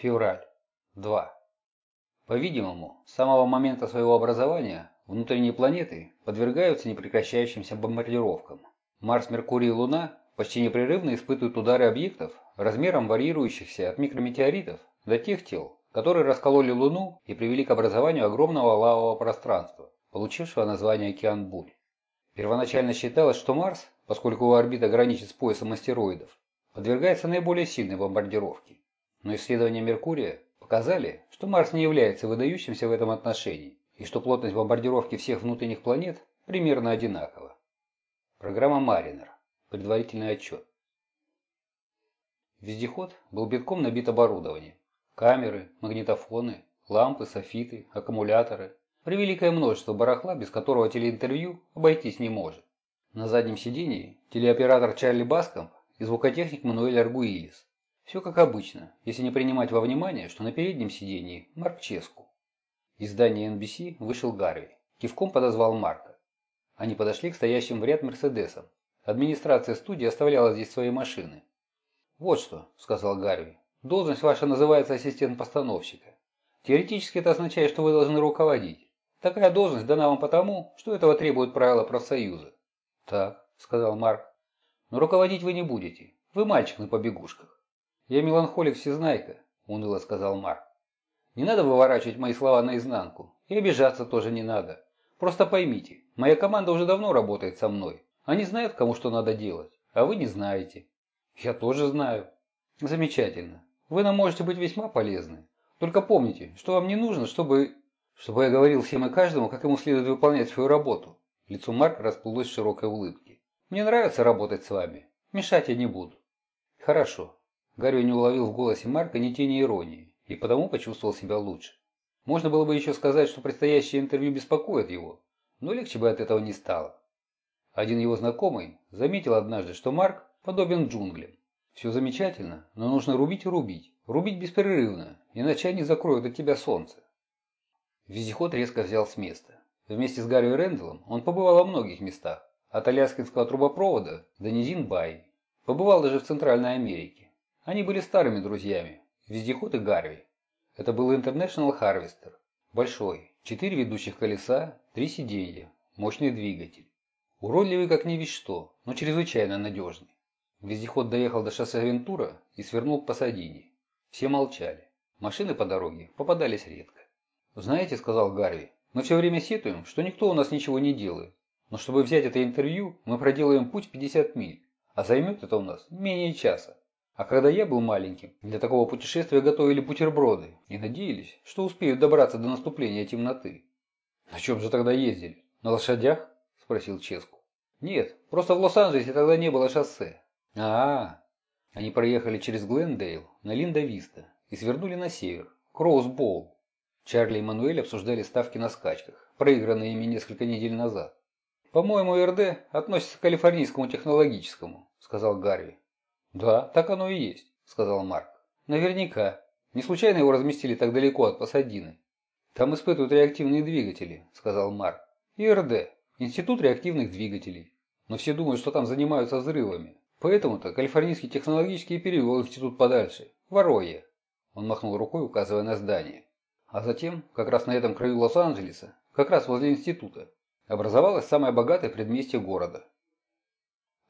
Февраль. 2. По-видимому, с самого момента своего образования внутренние планеты подвергаются непрекращающимся бомбардировкам. Марс, Меркурий и Луна почти непрерывно испытывают удары объектов размером варьирующихся от микрометеоритов до тех тел, которые раскололи Луну и привели к образованию огромного лавового пространства, получившего название Океан Бурь. Первоначально считалось, что Марс, поскольку его орбита граничит с поясом астероидов, подвергается наиболее сильной бомбардировке. Но исследования Меркурия показали, что Марс не является выдающимся в этом отношении и что плотность бомбардировки всех внутренних планет примерно одинакова. Программа Маринер. Предварительный отчет. Вездеход был битком набит оборудованием. Камеры, магнитофоны, лампы, софиты, аккумуляторы. Превеликое множество барахла, без которого телеинтервью обойтись не может. На заднем сидении телеоператор Чарли Баскомп и звукотехник Мануэль Аргуилис. Все как обычно, если не принимать во внимание, что на переднем сидении Марк Ческу. Из здания NBC вышел Гарви. Кивком подозвал Марка. Они подошли к стоящим в ряд Мерседесам. Администрация студии оставляла здесь свои машины. «Вот что», — сказал Гарви. «Должность ваша называется ассистент постановщика. Теоретически это означает, что вы должны руководить. Такая должность дана вам потому, что этого требуют правила профсоюза». «Так», — сказал Марк. «Но руководить вы не будете. Вы мальчик на побегушках. «Я меланхолик-всезнайка», – уныло сказал Марк. «Не надо выворачивать мои слова наизнанку. И обижаться тоже не надо. Просто поймите, моя команда уже давно работает со мной. Они знают, кому что надо делать, а вы не знаете». «Я тоже знаю». «Замечательно. Вы нам можете быть весьма полезны. Только помните, что вам не нужно, чтобы...» «Чтобы я говорил всем и каждому, как ему следует выполнять свою работу». Лицо Марка расплылось в широкой улыбке. «Мне нравится работать с вами. Мешать я не буду». «Хорошо. Гарри не уловил в голосе Марка ни тени иронии, и потому почувствовал себя лучше. Можно было бы еще сказать, что предстоящее интервью беспокоит его, но легче бы от этого не стало. Один его знакомый заметил однажды, что Марк подобен джунглям. Все замечательно, но нужно рубить и рубить. Рубить беспрерывно, иначе они закроют от тебя солнце. Вездеход резко взял с места. Вместе с Гарри Рэндаллом он побывал во многих местах, от Аляскинского трубопровода до Низин-Бай. Побывал даже в Центральной Америке. Они были старыми друзьями, вездеход и Гарви. Это был International Harvester. Большой, четыре ведущих колеса, три сиденья, мощный двигатель. Уродливый как не весь что, но чрезвычайно надежный. Вездеход доехал до шоссе Вентура и свернул к Пасадине. Все молчали. Машины по дороге попадались редко. «Знаете, — сказал Гарви, — мы все время сетуем, что никто у нас ничего не делает. Но чтобы взять это интервью, мы проделаем путь 50 миль, а займет это у нас менее часа. А когда я был маленьким, для такого путешествия готовили бутерброды и надеялись, что успеют добраться до наступления темноты. На чем же тогда ездили? На лошадях? Спросил Ческу. Нет, просто в Лос-Анджелесе тогда не было шоссе. А, -а, Они проехали через Глендейл на Линда-Виста и свернули на север, Кроусбоул. Чарли и Мануэль обсуждали ставки на скачках, проигранные ими несколько недель назад. «По-моему, РД относится к калифорнийскому технологическому», — сказал Гарви. «Да, так оно и есть», – сказал Марк. «Наверняка. Не случайно его разместили так далеко от Пасадины?» «Там испытывают реактивные двигатели», – сказал Марк. «ИРД. Институт реактивных двигателей. Но все думают, что там занимаются взрывами. Поэтому-то Калифорнийский технологический перевел институт подальше. Воронье». Он махнул рукой, указывая на здание. А затем, как раз на этом краю Лос-Анджелеса, как раз возле института, образовалось самое богатое предместье города.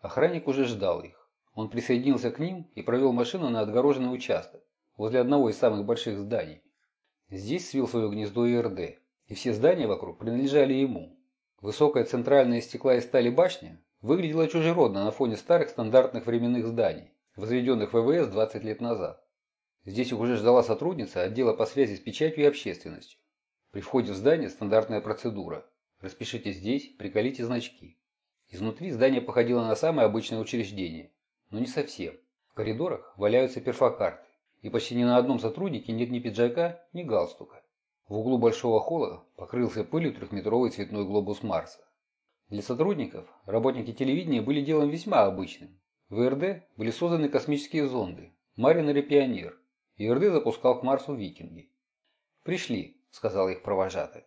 Охранник уже ждал их. Он присоединился к ним и провел машину на отгороженный участок, возле одного из самых больших зданий. Здесь свил свое гнездо ИРД, и все здания вокруг принадлежали ему. Высокая центральная из стекла и стали башня выглядела чужеродно на фоне старых стандартных временных зданий, возведенных ВВС 20 лет назад. Здесь уже ждала сотрудница отдела по связи с печатью и общественностью. При входе в здание стандартная процедура. Распишите здесь, приколите значки. Изнутри здание походило на самое обычное учреждение но не совсем. В коридорах валяются перфокарты, и почти ни на одном сотруднике нет ни пиджака, ни галстука. В углу большого холла покрылся пылью трехметровый цветной глобус Марса. Для сотрудников работники телевидения были делом весьма обычным. В ИРД были созданы космические зонды «Маринер» и «Пионер», и ИРД запускал к Марсу «Викинги». «Пришли», — сказал их провожатый.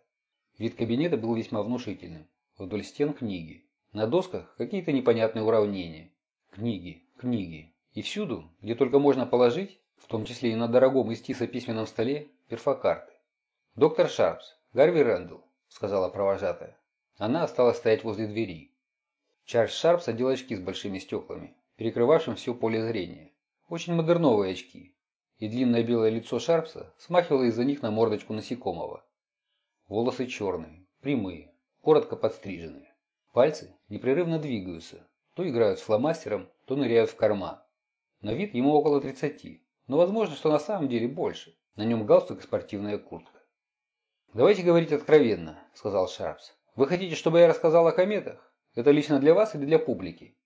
Вид кабинета был весьма внушительным. Вдоль стен книги. На досках какие-то непонятные уравнения. Книги, книги. И всюду, где только можно положить, в том числе и на дорогом тиса письменном столе, перфокарты. «Доктор Шарпс, Гарви Рэндалл», – сказала провожатая. Она осталась стоять возле двери. Чарльз Шарпс одел очки с большими стеклами, перекрывавшим все поле зрения. Очень модерновые очки. И длинное белое лицо Шарпса смахивало из-за них на мордочку насекомого. Волосы черные, прямые, коротко подстриженные. Пальцы непрерывно двигаются, то играют с фломастером, то ныряют в карман. На вид ему около 30, но возможно, что на самом деле больше. На нем галстук и спортивная куртка. «Давайте говорить откровенно», – сказал Шарпс. «Вы хотите, чтобы я рассказал о кометах? Это лично для вас или для публики?»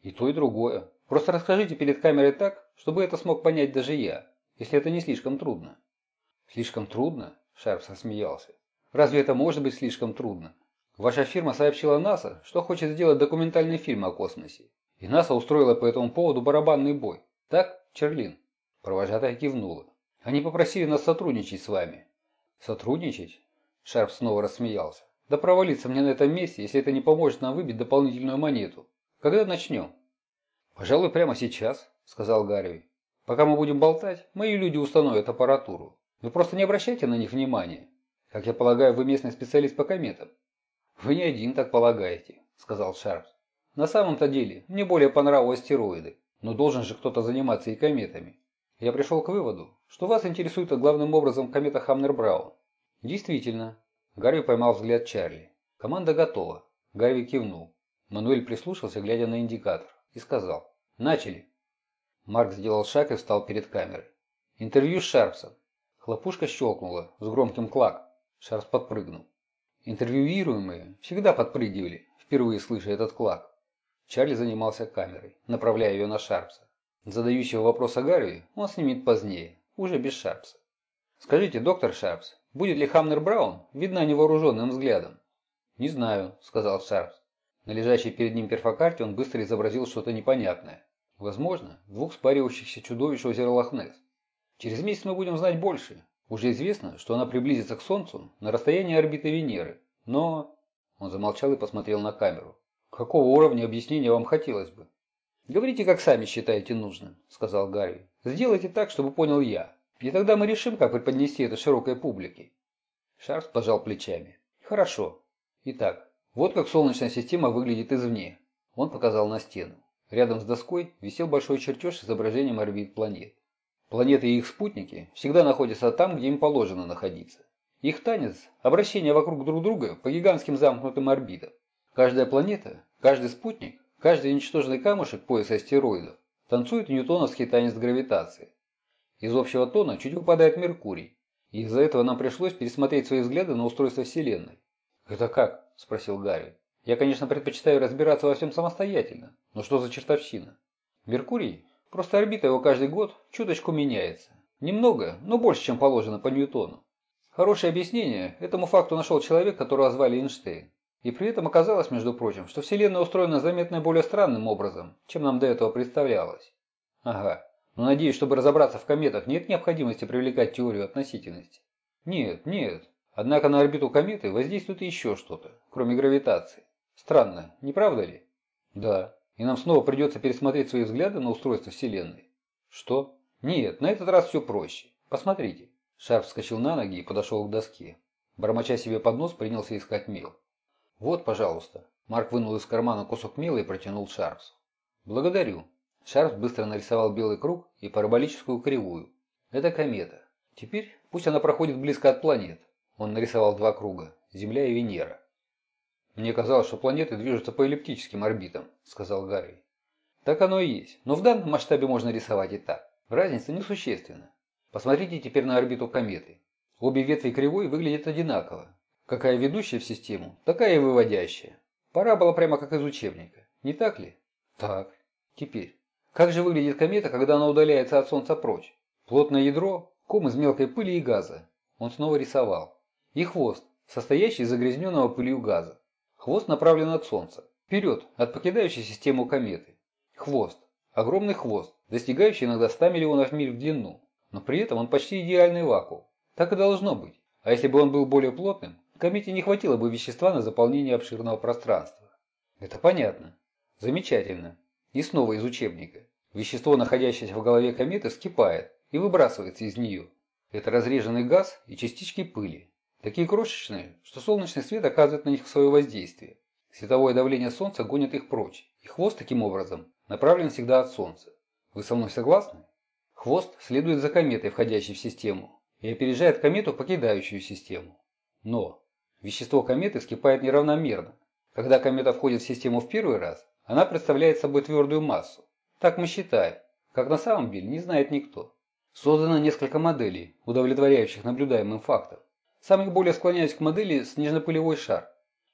«И то, и другое. Просто расскажите перед камерой так, чтобы это смог понять даже я, если это не слишком трудно». «Слишком трудно?» – Шарпс рассмеялся. «Разве это может быть слишком трудно? Ваша фирма сообщила НАСА, что хочет сделать документальный фильм о космосе. И НАСА устроила по этому поводу барабанный бой. Так, Черлин?» Провожатая кивнула. «Они попросили нас сотрудничать с вами». «Сотрудничать?» Шарп снова рассмеялся. Да провалиться мне на этом месте, если это не поможет нам выбить дополнительную монету. Когда начнем? Пожалуй, прямо сейчас, сказал Гарви. Пока мы будем болтать, мои люди установят аппаратуру. Вы просто не обращайте на них внимания. Как я полагаю, вы местный специалист по кометам. Вы не один так полагаете, сказал Шарпс. На самом-то деле, мне более понравились астероиды, но должен же кто-то заниматься и кометами. Я пришел к выводу, что вас интересует главным образом комета Хамнер-Браун. Действительно, Гарви поймал взгляд Чарли. «Команда готова». Гарви кивнул. Мануэль прислушался, глядя на индикатор, и сказал «Начали». Марк сделал шаг и встал перед камерой. «Интервью с Шарпсом». Хлопушка щелкнула с громким клак. Шарпс подпрыгнул. Интервьюируемые всегда подпрыгивали, впервые слыша этот клак. Чарли занимался камерой, направляя ее на Шарпса. Задающего вопроса Гарви он снимет позднее, уже без Шарпса. «Скажите, доктор Шарпс, Будет ли Хамнер Браун видна невооруженным взглядом? «Не знаю», – сказал Шарпс. На лежащей перед ним перфокарте он быстро изобразил что-то непонятное. Возможно, двух спаривающихся чудовищ озера Лохнес. Через месяц мы будем знать больше. Уже известно, что она приблизится к Солнцу на расстоянии орбиты Венеры. Но... Он замолчал и посмотрел на камеру. Какого уровня объяснения вам хотелось бы? «Говорите, как сами считаете нужным», – сказал Гарри. «Сделайте так, чтобы понял я. И тогда мы решим, как преподнести это широкой публике. Шарф пожал плечами. Хорошо. Итак, вот как Солнечная система выглядит извне. Он показал на стену. Рядом с доской висел большой чертеж с изображением орбит планет. Планеты и их спутники всегда находятся там, где им положено находиться. Их танец – обращение вокруг друг друга по гигантским замкнутым орбитам. Каждая планета, каждый спутник, каждый ничтожный камушек пояса астероидов танцует ньютоновский танец гравитации. Из общего тона чуть выпадает Меркурий. И из-за этого нам пришлось пересмотреть свои взгляды на устройство Вселенной. «Это как?» – спросил Гарри. «Я, конечно, предпочитаю разбираться во всем самостоятельно, но что за чертовщина?» «Меркурий? Просто орбита его каждый год чуточку меняется. Немного, но больше, чем положено по Ньютону. Хорошее объяснение этому факту нашел человек, которого звали Эйнштейн. И при этом оказалось, между прочим, что Вселенная устроена заметно более странным образом, чем нам до этого представлялось. Ага, но надеюсь, чтобы разобраться в кометах, нет необходимости привлекать теорию относительности. Нет, нет. Однако на орбиту кометы воздействует еще что-то, кроме гравитации. Странно, не правда ли? Да. И нам снова придется пересмотреть свои взгляды на устройство Вселенной. Что? Нет, на этот раз все проще. Посмотрите. Шарп вскочил на ноги и подошел к доске. Бормоча себе под нос, принялся искать мел. Вот, пожалуйста. Марк вынул из кармана кусок мела и протянул Шарпсу. Благодарю. Шарф быстро нарисовал белый круг и параболическую кривую. Это комета. Теперь пусть она проходит близко от планет. Он нарисовал два круга – Земля и Венера. «Мне казалось, что планеты движутся по эллиптическим орбитам», – сказал Гарри. «Так оно и есть, но в данном масштабе можно рисовать и так. Разница несущественна. Посмотрите теперь на орбиту кометы. Обе ветви кривой выглядят одинаково. Какая ведущая в систему, такая и выводящая. Парабола прямо как из учебника, не так ли? Так. Теперь, как же выглядит комета, когда она удаляется от Солнца прочь? Плотное ядро, ком из мелкой пыли и газа. Он снова рисовал. И хвост, состоящий из загрязненного пылью газа. Хвост направлен от Солнца. Вперед, от покидающей систему кометы. Хвост. Огромный хвост, достигающий иногда 100 миллионов миль в длину. Но при этом он почти идеальный вакуум. Так и должно быть. А если бы он был более плотным, комете не хватило бы вещества на заполнение обширного пространства. Это понятно. Замечательно. И снова из учебника. Вещество, находящееся в голове кометы, вскипает и выбрасывается из нее. Это разреженный газ и частички пыли. Такие крошечные, что солнечный свет оказывает на них свое воздействие. Световое давление Солнца гонит их прочь, и хвост таким образом направлен всегда от Солнца. Вы со мной согласны? Хвост следует за кометой, входящей в систему, и опережает комету, покидающую систему. Но вещество кометы вскипает неравномерно. Когда комета входит в систему в первый раз, она представляет собой твердую массу. Так мы считаем, как на самом деле не знает никто. Создано несколько моделей, удовлетворяющих наблюдаемым фактам. Самый более склоняюсь к модели снежно-пылевой шар.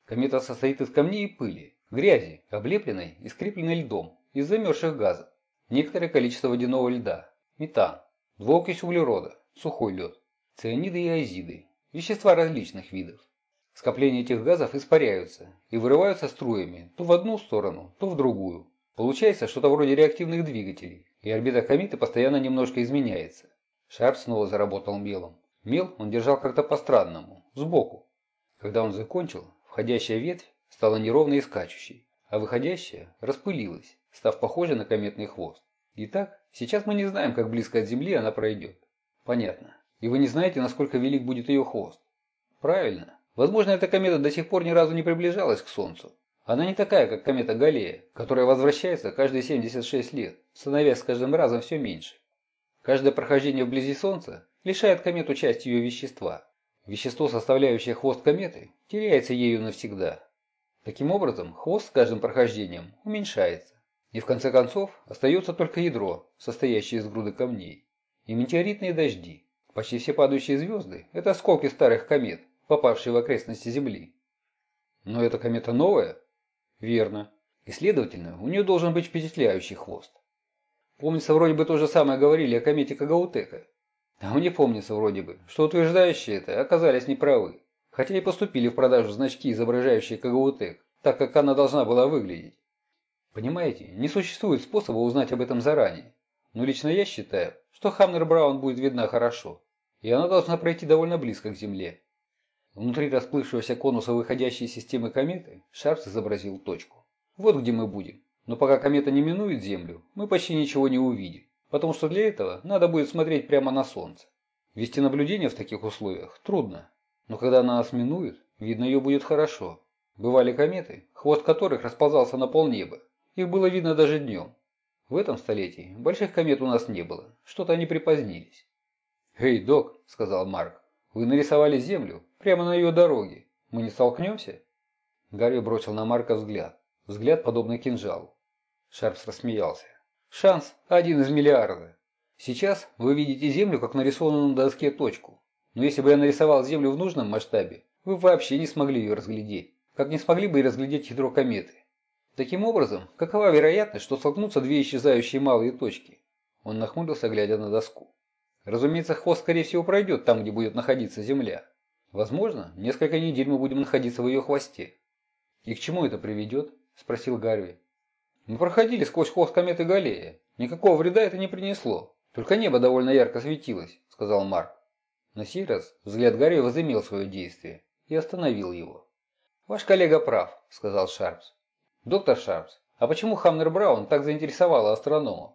Комета состоит из камней и пыли, грязи, облепленной и скрепленной льдом, из замерзших газов. Некоторое количество водяного льда, метан, двуокись углерода, сухой лед, цианиды и азиды, вещества различных видов. Скопления этих газов испаряются и вырываются струями то в одну сторону, то в другую. Получается что-то вроде реактивных двигателей, и орбита кометы постоянно немножко изменяется. Шар снова заработал мелом. Мел он держал как-то по-странному, сбоку. Когда он закончил, входящая ветвь стала неровной и скачущей, а выходящая распылилась, став похожей на кометный хвост. Итак, сейчас мы не знаем, как близко от Земли она пройдет. Понятно. И вы не знаете, насколько велик будет ее хвост. Правильно. Возможно, эта комета до сих пор ни разу не приближалась к Солнцу. Она не такая, как комета Галлея, которая возвращается каждые 76 лет, становясь с каждым разом все меньше. Каждое прохождение вблизи Солнца лишает комету части ее вещества. Вещество, составляющее хвост кометы, теряется ею навсегда. Таким образом, хвост с каждым прохождением уменьшается. И в конце концов остается только ядро, состоящее из груды камней. И метеоритные дожди. Почти все падающие звезды – это осколки старых комет, попавшие в окрестности Земли. Но эта комета новая? Верно. И следовательно, у нее должен быть впечатляющий хвост. Помнится, вроде бы то же самое говорили о комете Кагаутека. А мне помнится вроде бы, что утверждающие это оказались неправы. Хотя и поступили в продажу значки, изображающие Кагаутек, так как она должна была выглядеть. Понимаете, не существует способа узнать об этом заранее. Но лично я считаю, что Хамнер Браун будет видна хорошо. И она должна пройти довольно близко к Земле. Внутри расплывшегося конуса выходящей системы кометы Шарпс изобразил точку. Вот где мы будем. Но пока комета не минует Землю, мы почти ничего не увидим, потому что для этого надо будет смотреть прямо на Солнце. Вести наблюдение в таких условиях трудно, но когда она нас минует, видно ее будет хорошо. Бывали кометы, хвост которых расползался на полнеба. Их было видно даже днем. В этом столетии больших комет у нас не было, что-то они припозднились. «Эй, док», — сказал Марк, — «вы нарисовали Землю, Прямо на ее дороге. Мы не столкнемся?» Гарри бросил на Марка взгляд. Взгляд, подобный кинжалу. Шарпс рассмеялся. «Шанс один из миллиарда. Сейчас вы видите Землю, как нарисованную на доске точку. Но если бы я нарисовал Землю в нужном масштабе, вы вообще не смогли ее разглядеть. Как не смогли бы и разглядеть ядро кометы. Таким образом, какова вероятность, что столкнутся две исчезающие малые точки? Он нахмурился, глядя на доску. Разумеется, хвост, скорее всего, пройдет там, где будет находиться Земля. Возможно, несколько недель мы будем находиться в ее хвосте. И к чему это приведет? Спросил Гарви. Мы проходили сквозь хвост кометы Галлея. Никакого вреда это не принесло. Только небо довольно ярко светилось, сказал Марк. На сей раз взгляд Гарри возымел свое действие и остановил его. «Ваш коллега прав», — сказал Шарпс. «Доктор Шарпс, а почему Хамнер Браун так заинтересовала астрономов?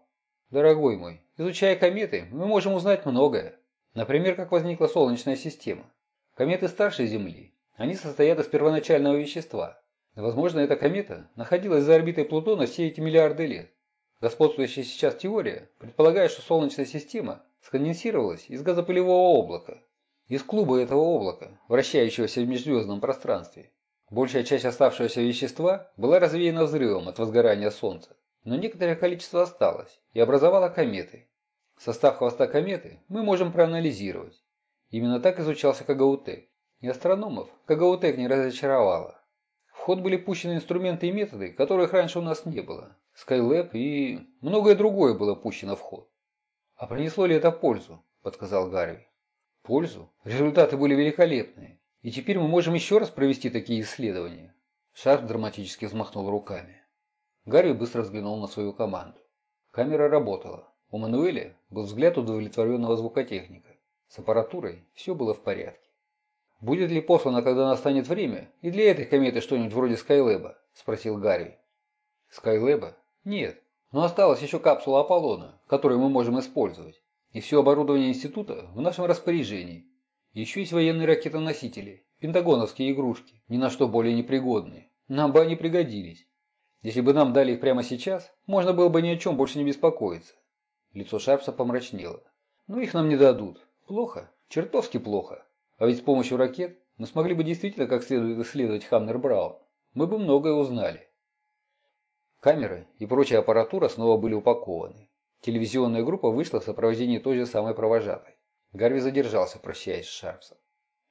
Дорогой мой, изучая кометы, мы можем узнать многое. Например, как возникла Солнечная система. Кометы старше Земли. Они состоят из первоначального вещества. Возможно, эта комета находилась за орбитой Плутона все эти миллиарды лет. Господствующая сейчас теория предполагает, что Солнечная система сконденсировалась из газопылевого облака, из клуба этого облака, вращающегося в межзвездном пространстве. Большая часть оставшегося вещества была развеяна взрывом от возгорания Солнца, но некоторое количество осталось и образовало кометы. Состав хвоста кометы мы можем проанализировать. Именно так изучался Кагаутек. И астрономов Кагаутек не разочаровала. В ход были пущены инструменты и методы, которых раньше у нас не было. Skylab и многое другое было пущено в ход. «А принесло ли это пользу?» – подсказал Гарви. «Пользу? Результаты были великолепные. И теперь мы можем еще раз провести такие исследования». Шарп драматически взмахнул руками. Гарви быстро взглянул на свою команду. Камера работала. У Мануэля был взгляд удовлетворенного звукотехника. С аппаратурой все было в порядке. «Будет ли послано, когда настанет время, и для этой кометы что-нибудь вроде Скайлэба?» – спросил Гарри. «Скайлэба? Нет. Но осталась еще капсула Аполлона, которую мы можем использовать. И все оборудование института в нашем распоряжении. Еще есть военные ракетоносители, пентагоновские игрушки, ни на что более непригодные. Нам бы они пригодились. Если бы нам дали их прямо сейчас, можно было бы ни о чем больше не беспокоиться. Лицо Шарпса помрачнело. Но их нам не дадут. Плохо, чертовски плохо. А ведь с помощью ракет мы смогли бы действительно как следует исследовать Хамнер Браун. Мы бы многое узнали. Камеры и прочая аппаратура снова были упакованы. Телевизионная группа вышла в сопровождении той же самой провожатой. Гарви задержался, прощаясь с Шарпсом.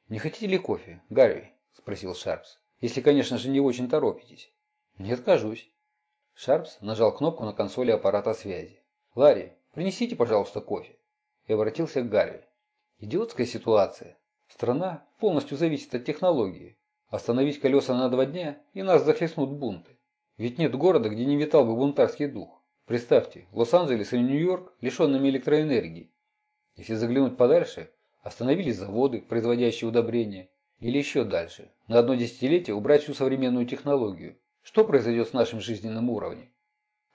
«Не хотите ли кофе, Гарви?» – спросил Шарпс. «Если, конечно же, не очень торопитесь». «Не откажусь». Шарпс нажал кнопку на консоли аппарата связи. «Ларри, принесите, пожалуйста, кофе». И обратился к Гарви. «Идиотская ситуация. Страна полностью зависит от технологии. Остановить колеса на два дня, и нас захлестнут бунты. Ведь нет города, где не витал бы бунтарский дух. Представьте, Лос-Анджелес или Нью-Йорк, лишенными электроэнергии. Если заглянуть подальше, остановились заводы, производящие удобрения. Или еще дальше, на одно десятилетие убрать всю современную технологию. Что произойдет с нашим жизненным уровнем?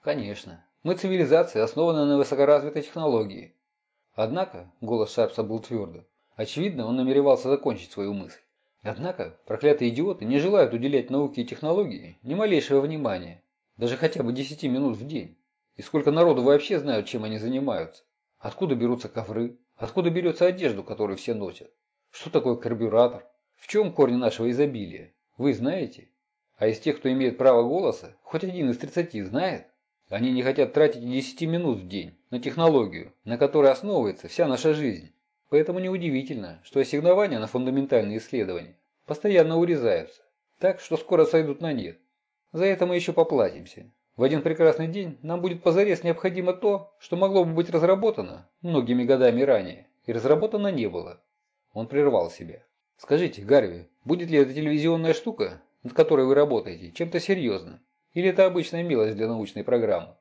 Конечно, мы цивилизация, основанная на высокоразвитой технологии. Однако, голос Шарпса был твердым, очевидно, он намеревался закончить свою мысль. Однако, проклятые идиоты не желают уделять науке и технологии ни малейшего внимания, даже хотя бы 10 минут в день. И сколько народу вообще знают, чем они занимаются? Откуда берутся ковры? Откуда берется одежду, которую все носят? Что такое карбюратор? В чем корни нашего изобилия? Вы знаете? А из тех, кто имеет право голоса, хоть один из 30 знает? Они не хотят тратить 10 минут в день на технологию, на которой основывается вся наша жизнь. Поэтому неудивительно, что ассигнования на фундаментальные исследования постоянно урезаются, так что скоро сойдут на нет. За это мы еще поплатимся. В один прекрасный день нам будет позарез необходимо то, что могло бы быть разработано многими годами ранее, и разработано не было. Он прервал себя. Скажите, Гарви, будет ли эта телевизионная штука, над которой вы работаете, чем-то серьезным? Или это обычная мелочь для научной программы?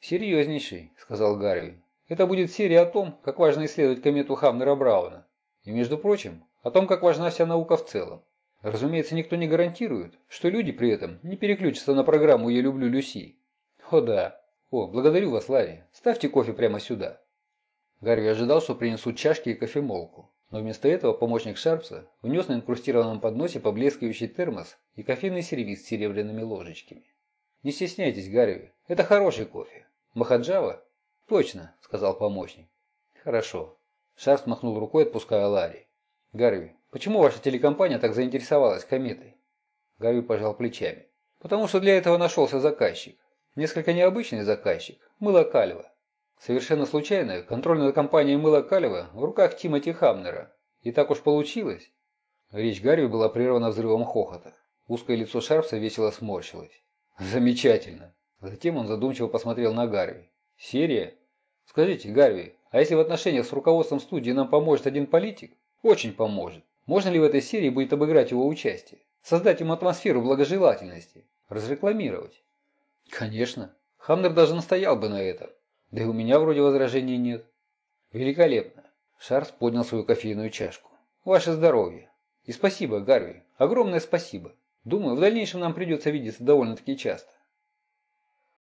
Серьезнейший, сказал Гарви. Это будет серия о том, как важно исследовать комету Хамнера Брауна. И, между прочим, о том, как важна вся наука в целом. Разумеется, никто не гарантирует, что люди при этом не переключатся на программу «Я люблю Люси». О да. О, благодарю вас, Ларри. Ставьте кофе прямо сюда. Гарви ожидал, что принесут чашки и кофемолку. Но вместо этого помощник Шарпса внес на инкрустированном подносе поблескивающий термос и кофейный сервиз с серебряными ложечками. «Не стесняйтесь, Гарви, это хороший кофе. Махаджава «Точно», – сказал помощник. «Хорошо». Шарф махнул рукой, отпуская Ларри. «Гарви, почему ваша телекомпания так заинтересовалась кометой?» Гарви пожал плечами. «Потому что для этого нашелся заказчик. Несколько необычный заказчик. Мыло Калева. Совершенно случайно контрольная компания Мыло Калева в руках Тимоти Хамнера. И так уж получилось». Речь Гарви была прервана взрывом хохота. Узкое лицо Шарпса весело сморщилось. «Замечательно!» Затем он задумчиво посмотрел на Гарви. «Серия? Скажите, Гарви, а если в отношениях с руководством студии нам поможет один политик? Очень поможет. Можно ли в этой серии будет обыграть его участие? Создать ему атмосферу благожелательности? Разрекламировать? Конечно. Хамнер даже настоял бы на этом. Да и у меня вроде возражений нет. Великолепно. Шарс поднял свою кофейную чашку. Ваше здоровье. И спасибо, Гарви. Огромное спасибо. Думаю, в дальнейшем нам придется видеться довольно-таки часто.